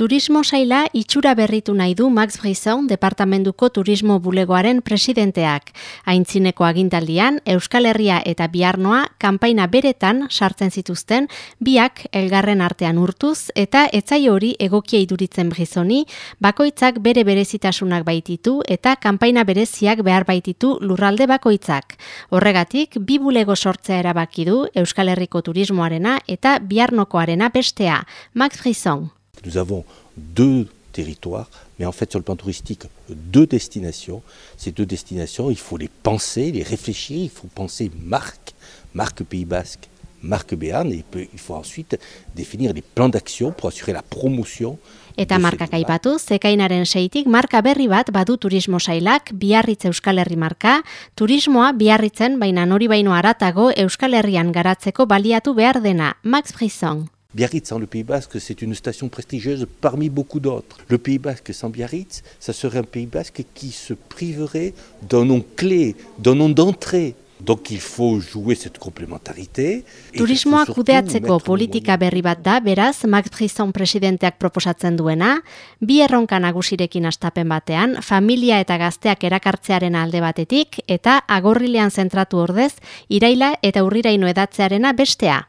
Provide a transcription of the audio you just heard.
Turismo saila itxura berritu nahi du Max Brisson departamentuko turismo bulegoaren presidenteak. Aintzineko agintaldian, Euskal Herria eta Biarnoa kanpaina beretan sartzen zituzten biak elgarren artean urtuz eta etzai hori egokia iduritzen Brissoni, bakoitzak bere berezitasunak baititu eta kanpaina bereziak behar baititu lurralde bakoitzak. Horregatik, bi bulego sortzea erabaki du Euskal Herriko turismoarena eta Biarnokoarena bestea. Max Brisson. Nous avons deux territoires, mais en fait sur le plan touristique, deux destinations. Ces deux destinations, il faut les penser, les réfléchir, il faut penser marque, marque Pays Basque, marque Béarn, et il faut ensuite définir les plans d'action pour assurer la promotion. Eta markak aipatu, zekainaren seitik marka berri bat badu turismo sailak, biarritz Euskal Herri marka, turismoa biarritzen baina nori baino aratago Euskal Herrian garatzeko baliatu behar dena, Max Brisson. Biarritz, le Pays Basque, c'est une station prestigieuse parmi beaucoup d'autres. Le Pays Basque sans Biarritz, ça serait un Pays Basque qui se priverait d'un nom clé, d'un nom d'entrée. Donc il faut jouer cette complémentarité. Turismoa kudeatzeko politika berri bat da, beraz, Max Brisson presidenteak proposatzen duena, bi erronka nagusirekin astapen batean, familia eta gazteak erakartzearen alde batetik, eta agorrilean zentratu ordez, iraila eta urriraino edatzearena bestea.